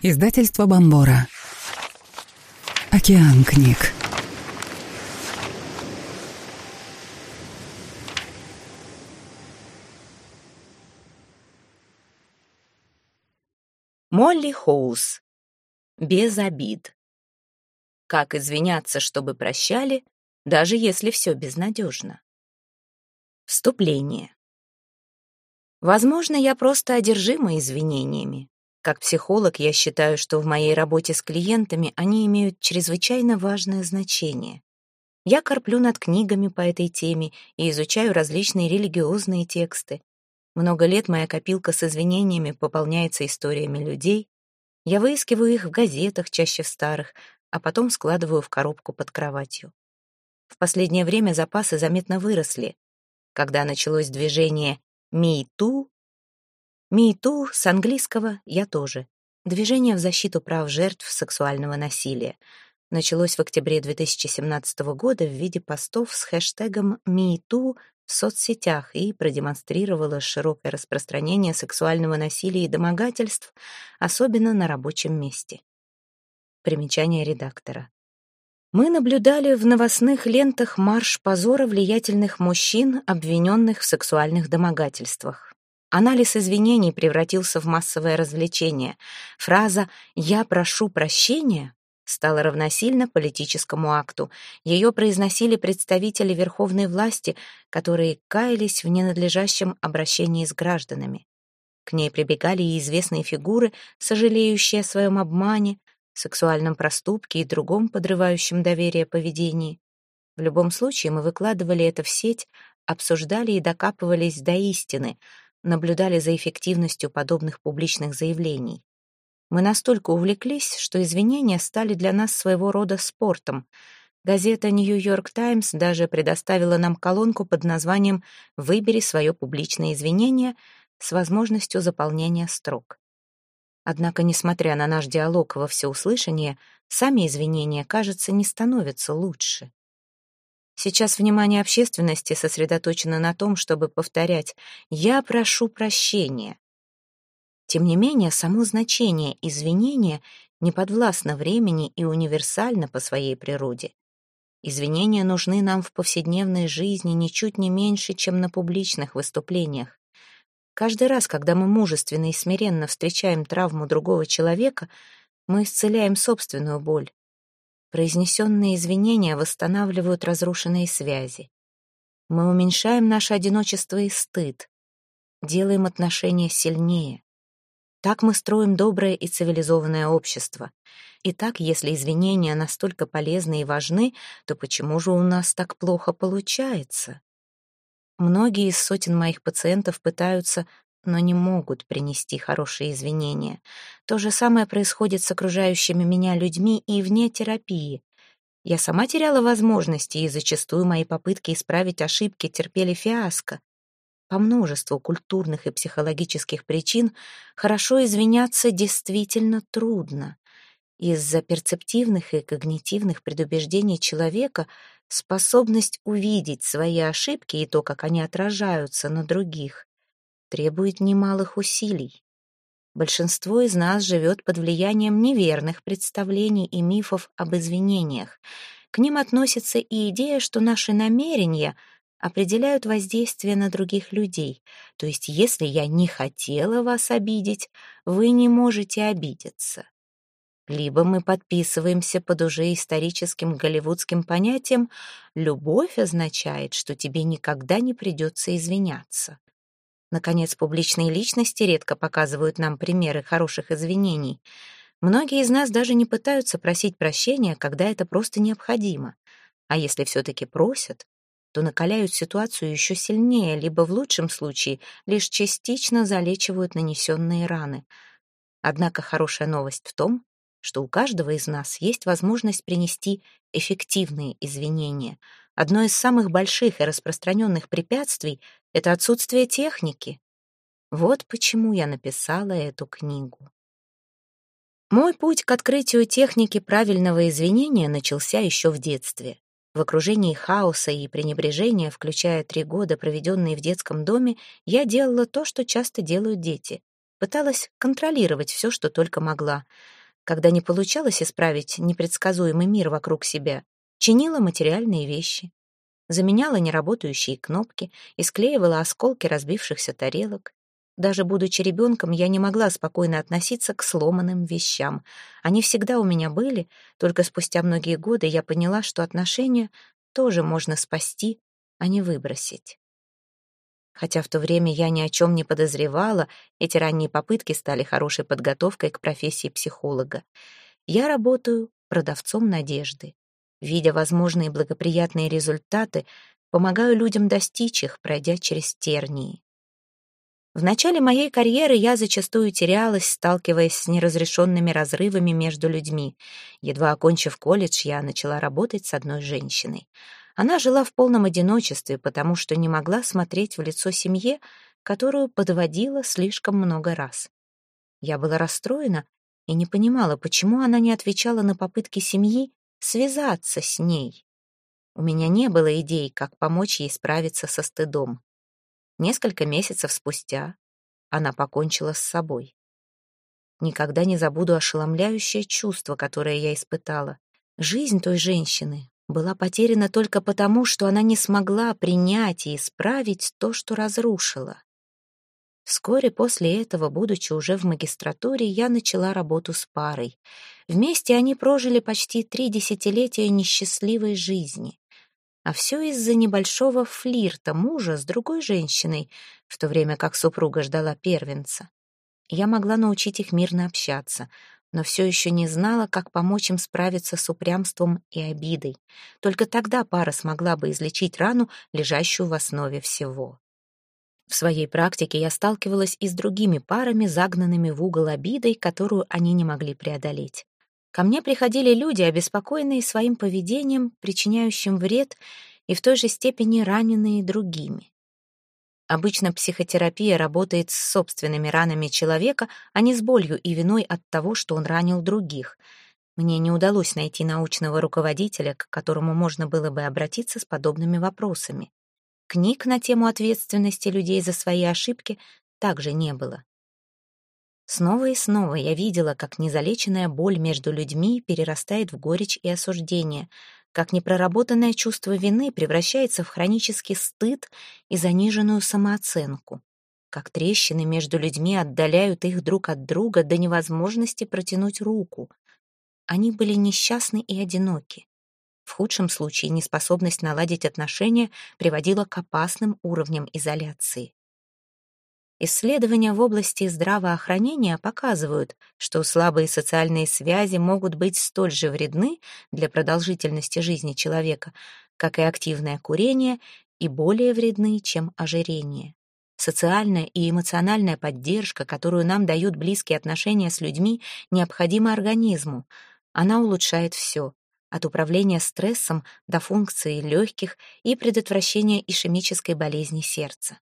Издательство Бомбора. Океан книг. Молли Хоус. Без обид. Как извиняться, чтобы прощали, даже если все безнадежно. Вступление. Возможно, я просто одержима извинениями. Как психолог я считаю, что в моей работе с клиентами они имеют чрезвычайно важное значение. Я корплю над книгами по этой теме и изучаю различные религиозные тексты. Много лет моя копилка с извинениями пополняется историями людей. Я выискиваю их в газетах, чаще в старых, а потом складываю в коробку под кроватью. В последнее время запасы заметно выросли. Когда началось движение «Me Too», Миту с английского «я тоже». Движение в защиту прав жертв сексуального насилия. Началось в октябре 2017 года в виде постов с хэштегом «MeToo» в соцсетях и продемонстрировало широкое распространение сексуального насилия и домогательств, особенно на рабочем месте. Примечание редактора. Мы наблюдали в новостных лентах марш позора влиятельных мужчин, обвиненных в сексуальных домогательствах. Анализ извинений превратился в массовое развлечение. Фраза «я прошу прощения» стала равносильно политическому акту. Ее произносили представители верховной власти, которые каялись в ненадлежащем обращении с гражданами. К ней прибегали и известные фигуры, сожалеющие о своем обмане, сексуальном проступке и другом подрывающем доверие поведении. В любом случае мы выкладывали это в сеть, обсуждали и докапывались до истины — наблюдали за эффективностью подобных публичных заявлений. Мы настолько увлеклись, что извинения стали для нас своего рода спортом. Газета «Нью-Йорк Таймс» даже предоставила нам колонку под названием «Выбери свое публичное извинение» с возможностью заполнения строк. Однако, несмотря на наш диалог во всеуслышание, сами извинения, кажется, не становятся лучше. Сейчас внимание общественности сосредоточено на том, чтобы повторять «я прошу прощения». Тем не менее, само значение извинения не подвластно времени и универсально по своей природе. Извинения нужны нам в повседневной жизни ничуть не меньше, чем на публичных выступлениях. Каждый раз, когда мы мужественно и смиренно встречаем травму другого человека, мы исцеляем собственную боль. Произнесенные извинения восстанавливают разрушенные связи. Мы уменьшаем наше одиночество и стыд, делаем отношения сильнее. Так мы строим доброе и цивилизованное общество. И так, если извинения настолько полезны и важны, то почему же у нас так плохо получается? Многие из сотен моих пациентов пытаются но не могут принести хорошие извинения. То же самое происходит с окружающими меня людьми и вне терапии. Я сама теряла возможности, и зачастую мои попытки исправить ошибки терпели фиаско. По множеству культурных и психологических причин хорошо извиняться действительно трудно. Из-за перцептивных и когнитивных предубеждений человека способность увидеть свои ошибки и то, как они отражаются на других, требует немалых усилий. Большинство из нас живет под влиянием неверных представлений и мифов об извинениях. К ним относится и идея, что наши намерения определяют воздействие на других людей. То есть, если я не хотела вас обидеть, вы не можете обидеться. Либо мы подписываемся под уже историческим голливудским понятием «любовь означает, что тебе никогда не придется извиняться». Наконец, публичные личности редко показывают нам примеры хороших извинений. Многие из нас даже не пытаются просить прощения, когда это просто необходимо. А если все-таки просят, то накаляют ситуацию еще сильнее, либо в лучшем случае лишь частично залечивают нанесенные раны. Однако хорошая новость в том, что у каждого из нас есть возможность принести эффективные извинения. Одно из самых больших и распространенных препятствий — это отсутствие техники. Вот почему я написала эту книгу. Мой путь к открытию техники правильного извинения начался еще в детстве. В окружении хаоса и пренебрежения, включая три года, проведенные в детском доме, я делала то, что часто делают дети. пыталась контролировать все, что только могла. Когда не получалось исправить непредсказуемый мир вокруг себя, чинила материальные вещи, заменяла неработающие кнопки и склеивала осколки разбившихся тарелок. Даже будучи ребенком, я не могла спокойно относиться к сломанным вещам. Они всегда у меня были, только спустя многие годы я поняла, что отношения тоже можно спасти, а не выбросить. Хотя в то время я ни о чем не подозревала, эти ранние попытки стали хорошей подготовкой к профессии психолога. Я работаю продавцом надежды. Видя возможные благоприятные результаты, помогаю людям достичь их, пройдя через тернии. В начале моей карьеры я зачастую терялась, сталкиваясь с неразрешенными разрывами между людьми. Едва окончив колледж, я начала работать с одной женщиной. Она жила в полном одиночестве, потому что не могла смотреть в лицо семье, которую подводила слишком много раз. Я была расстроена и не понимала, почему она не отвечала на попытки семьи связаться с ней. У меня не было идей, как помочь ей справиться со стыдом. Несколько месяцев спустя она покончила с собой. Никогда не забуду ошеломляющее чувство, которое я испытала. Жизнь той женщины была потеряна только потому, что она не смогла принять и исправить то, что разрушила. Вскоре после этого, будучи уже в магистратуре, я начала работу с парой. Вместе они прожили почти три десятилетия несчастливой жизни. А все из-за небольшого флирта мужа с другой женщиной, в то время как супруга ждала первенца. Я могла научить их мирно общаться — но все еще не знала, как помочь им справиться с упрямством и обидой. Только тогда пара смогла бы излечить рану, лежащую в основе всего. В своей практике я сталкивалась и с другими парами, загнанными в угол обидой, которую они не могли преодолеть. Ко мне приходили люди, обеспокоенные своим поведением, причиняющим вред и в той же степени раненые другими. Обычно психотерапия работает с собственными ранами человека, а не с болью и виной от того, что он ранил других. Мне не удалось найти научного руководителя, к которому можно было бы обратиться с подобными вопросами. Книг на тему ответственности людей за свои ошибки также не было. Снова и снова я видела, как незалеченная боль между людьми перерастает в горечь и осуждение — как непроработанное чувство вины превращается в хронический стыд и заниженную самооценку, как трещины между людьми отдаляют их друг от друга до невозможности протянуть руку. Они были несчастны и одиноки. В худшем случае неспособность наладить отношения приводила к опасным уровням изоляции. Исследования в области здравоохранения показывают, что слабые социальные связи могут быть столь же вредны для продолжительности жизни человека, как и активное курение, и более вредны, чем ожирение. Социальная и эмоциональная поддержка, которую нам дают близкие отношения с людьми, необходима организму. Она улучшает все, от управления стрессом до функции легких и предотвращения ишемической болезни сердца.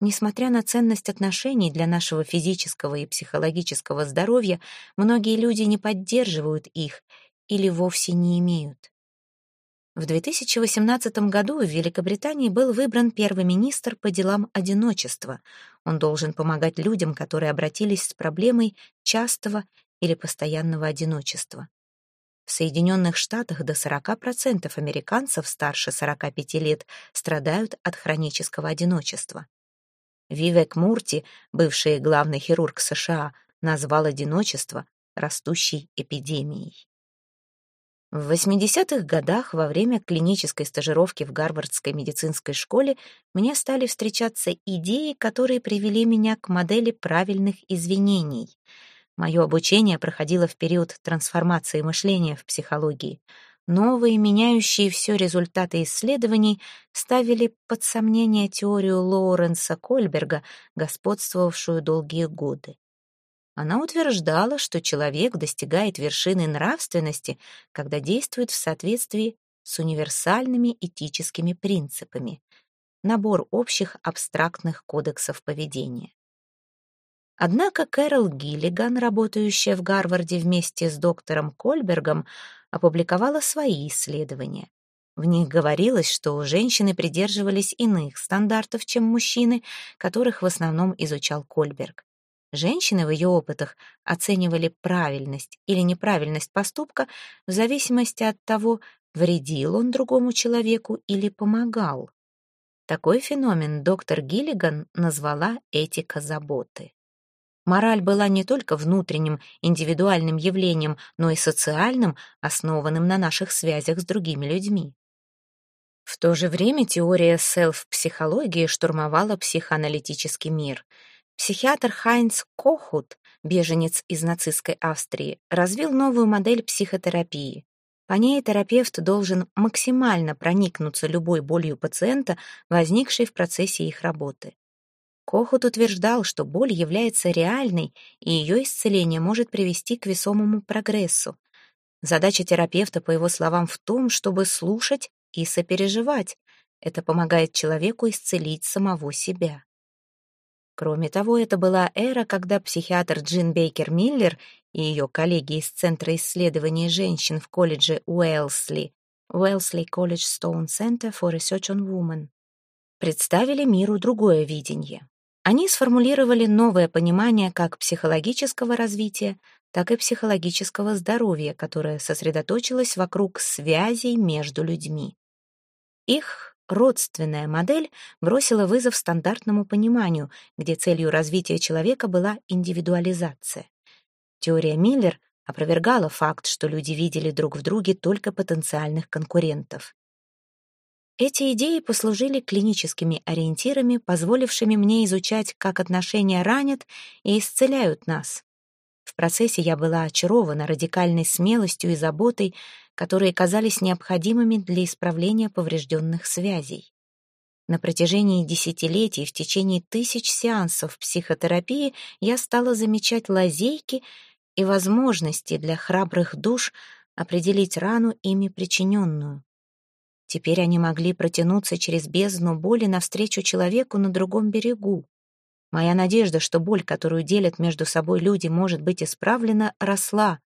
Несмотря на ценность отношений для нашего физического и психологического здоровья, многие люди не поддерживают их или вовсе не имеют. В 2018 году в Великобритании был выбран первый министр по делам одиночества. Он должен помогать людям, которые обратились с проблемой частого или постоянного одиночества. В Соединенных Штатах до 40% американцев старше 45 лет страдают от хронического одиночества. Вивек Мурти, бывший главный хирург США, назвал одиночество растущей эпидемией. В 80-х годах во время клинической стажировки в Гарвардской медицинской школе мне стали встречаться идеи, которые привели меня к модели правильных извинений. Мое обучение проходило в период трансформации мышления в психологии. Новые, меняющие все результаты исследований, ставили под сомнение теорию Лоуренса Кольберга, господствовавшую долгие годы. Она утверждала, что человек достигает вершины нравственности, когда действует в соответствии с универсальными этическими принципами. Набор общих абстрактных кодексов поведения. Однако Кэрол Гиллиган, работающая в Гарварде вместе с доктором Кольбергом, опубликовала свои исследования. В них говорилось, что женщины придерживались иных стандартов, чем мужчины, которых в основном изучал Кольберг. Женщины в ее опытах оценивали правильность или неправильность поступка в зависимости от того, вредил он другому человеку или помогал. Такой феномен доктор Гиллиган назвала этика заботы. Мораль была не только внутренним индивидуальным явлением, но и социальным, основанным на наших связях с другими людьми. В то же время теория селф-психологии штурмовала психоаналитический мир. Психиатр Хайнц Кохут, беженец из нацистской Австрии, развил новую модель психотерапии. По ней терапевт должен максимально проникнуться любой болью пациента, возникшей в процессе их работы. Кохут утверждал, что боль является реальной, и ее исцеление может привести к весомому прогрессу. Задача терапевта, по его словам, в том, чтобы слушать и сопереживать. Это помогает человеку исцелить самого себя. Кроме того, это была эра, когда психиатр Джин Бейкер Миллер и ее коллеги из Центра исследований женщин в колледже Уэлсли Уэлсли College Stone Center for Research on Women представили миру другое видение. Они сформулировали новое понимание как психологического развития, так и психологического здоровья, которое сосредоточилось вокруг связей между людьми. Их родственная модель бросила вызов стандартному пониманию, где целью развития человека была индивидуализация. Теория Миллер опровергала факт, что люди видели друг в друге только потенциальных конкурентов. Эти идеи послужили клиническими ориентирами, позволившими мне изучать, как отношения ранят и исцеляют нас. В процессе я была очарована радикальной смелостью и заботой, которые казались необходимыми для исправления поврежденных связей. На протяжении десятилетий, в течение тысяч сеансов психотерапии я стала замечать лазейки и возможности для храбрых душ определить рану ими причиненную. Теперь они могли протянуться через бездну боли навстречу человеку на другом берегу. Моя надежда, что боль, которую делят между собой люди, может быть исправлена, росла.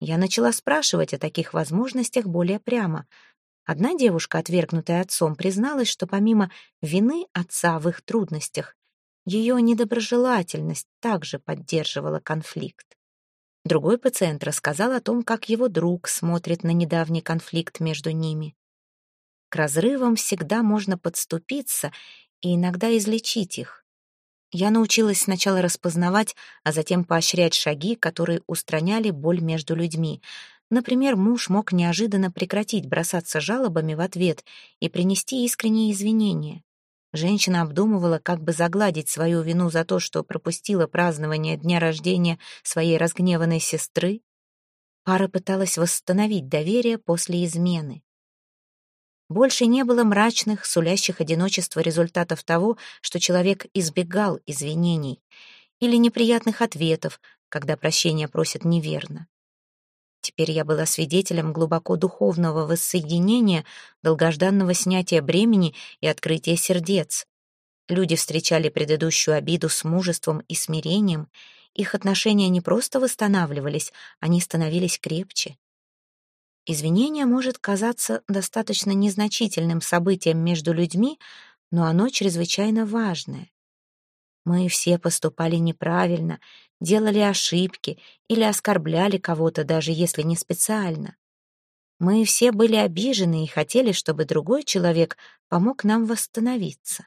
Я начала спрашивать о таких возможностях более прямо. Одна девушка, отвергнутая отцом, призналась, что помимо вины отца в их трудностях, ее недоброжелательность также поддерживала конфликт. Другой пациент рассказал о том, как его друг смотрит на недавний конфликт между ними. К разрывам всегда можно подступиться и иногда излечить их. Я научилась сначала распознавать, а затем поощрять шаги, которые устраняли боль между людьми. Например, муж мог неожиданно прекратить бросаться жалобами в ответ и принести искренние извинения. Женщина обдумывала, как бы загладить свою вину за то, что пропустила празднование дня рождения своей разгневанной сестры. Пара пыталась восстановить доверие после измены. Больше не было мрачных, сулящих одиночество результатов того, что человек избегал извинений, или неприятных ответов, когда прощения просят неверно. Теперь я была свидетелем глубоко духовного воссоединения, долгожданного снятия бремени и открытия сердец. Люди встречали предыдущую обиду с мужеством и смирением. Их отношения не просто восстанавливались, они становились крепче. Извинение может казаться достаточно незначительным событием между людьми, но оно чрезвычайно важное. Мы все поступали неправильно, делали ошибки или оскорбляли кого-то, даже если не специально. Мы все были обижены и хотели, чтобы другой человек помог нам восстановиться.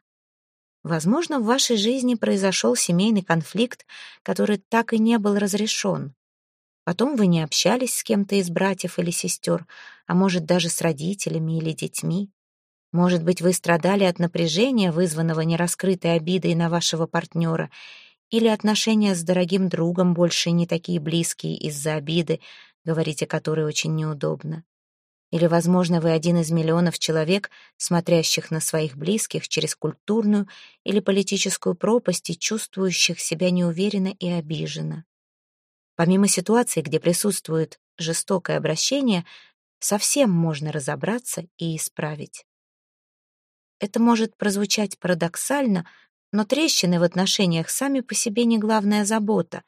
Возможно, в вашей жизни произошел семейный конфликт, который так и не был разрешен. Потом вы не общались с кем-то из братьев или сестер, а может, даже с родителями или детьми. Может быть, вы страдали от напряжения, вызванного нераскрытой обидой на вашего партнера, или отношения с дорогим другом больше не такие близкие из-за обиды, говорить о которой очень неудобно. Или, возможно, вы один из миллионов человек, смотрящих на своих близких через культурную или политическую пропасть и чувствующих себя неуверенно и обиженно. Помимо ситуации, где присутствует жестокое обращение, совсем можно разобраться и исправить. Это может прозвучать парадоксально, но трещины в отношениях сами по себе не главная забота.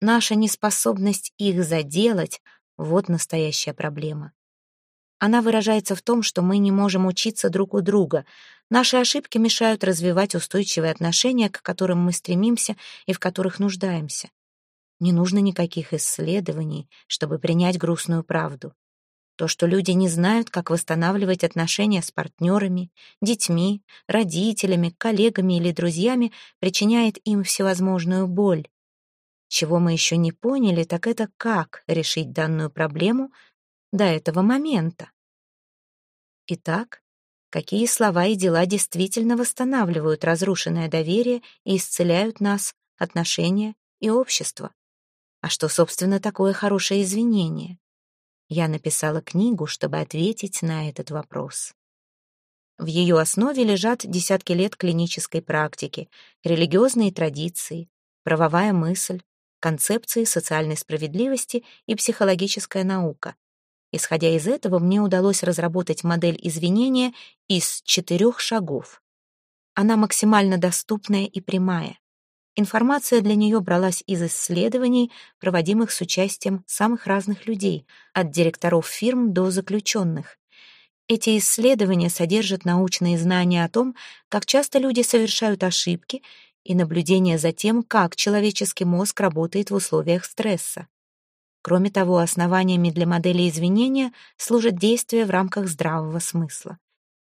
Наша неспособность их заделать — вот настоящая проблема. Она выражается в том, что мы не можем учиться друг у друга. Наши ошибки мешают развивать устойчивые отношения, к которым мы стремимся и в которых нуждаемся. Не нужно никаких исследований, чтобы принять грустную правду. То, что люди не знают, как восстанавливать отношения с партнерами, детьми, родителями, коллегами или друзьями, причиняет им всевозможную боль. Чего мы еще не поняли, так это как решить данную проблему до этого момента. Итак, какие слова и дела действительно восстанавливают разрушенное доверие и исцеляют нас, отношения и общество? А что, собственно, такое хорошее извинение? Я написала книгу, чтобы ответить на этот вопрос. В ее основе лежат десятки лет клинической практики, религиозные традиции, правовая мысль, концепции социальной справедливости и психологическая наука. Исходя из этого, мне удалось разработать модель извинения из четырех шагов. Она максимально доступная и прямая. Информация для нее бралась из исследований, проводимых с участием самых разных людей, от директоров фирм до заключенных. Эти исследования содержат научные знания о том, как часто люди совершают ошибки и наблюдение за тем, как человеческий мозг работает в условиях стресса. Кроме того, основаниями для модели извинения служат действия в рамках здравого смысла.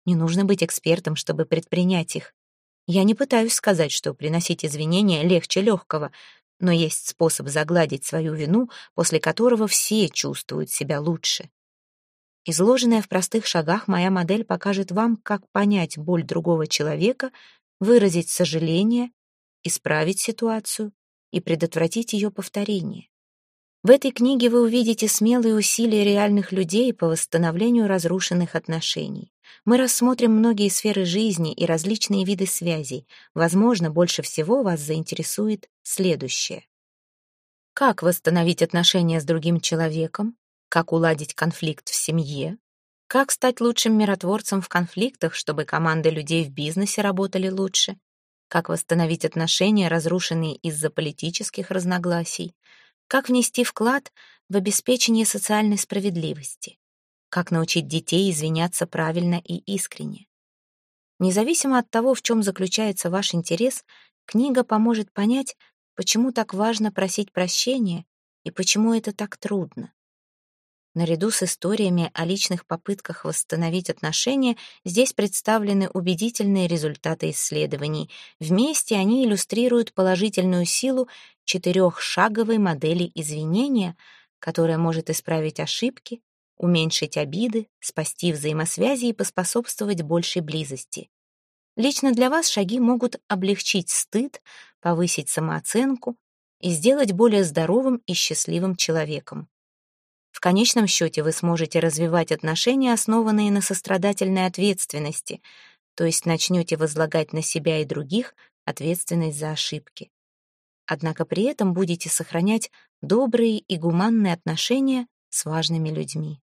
Не нужно быть экспертом, чтобы предпринять их. Я не пытаюсь сказать, что приносить извинения легче легкого, но есть способ загладить свою вину, после которого все чувствуют себя лучше. Изложенная в простых шагах моя модель покажет вам, как понять боль другого человека, выразить сожаление, исправить ситуацию и предотвратить ее повторение. В этой книге вы увидите смелые усилия реальных людей по восстановлению разрушенных отношений. Мы рассмотрим многие сферы жизни и различные виды связей. Возможно, больше всего вас заинтересует следующее. Как восстановить отношения с другим человеком? Как уладить конфликт в семье? Как стать лучшим миротворцем в конфликтах, чтобы команды людей в бизнесе работали лучше? Как восстановить отношения, разрушенные из-за политических разногласий? Как внести вклад в обеспечение социальной справедливости? Как научить детей извиняться правильно и искренне? Независимо от того, в чем заключается ваш интерес, книга поможет понять, почему так важно просить прощения и почему это так трудно. Наряду с историями о личных попытках восстановить отношения здесь представлены убедительные результаты исследований. Вместе они иллюстрируют положительную силу четырехшаговой модели извинения, которая может исправить ошибки, уменьшить обиды, спасти взаимосвязи и поспособствовать большей близости. Лично для вас шаги могут облегчить стыд, повысить самооценку и сделать более здоровым и счастливым человеком. Конечном счете вы сможете развивать отношения, основанные на сострадательной ответственности, то есть начнете возлагать на себя и других ответственность за ошибки. Однако при этом будете сохранять добрые и гуманные отношения с важными людьми.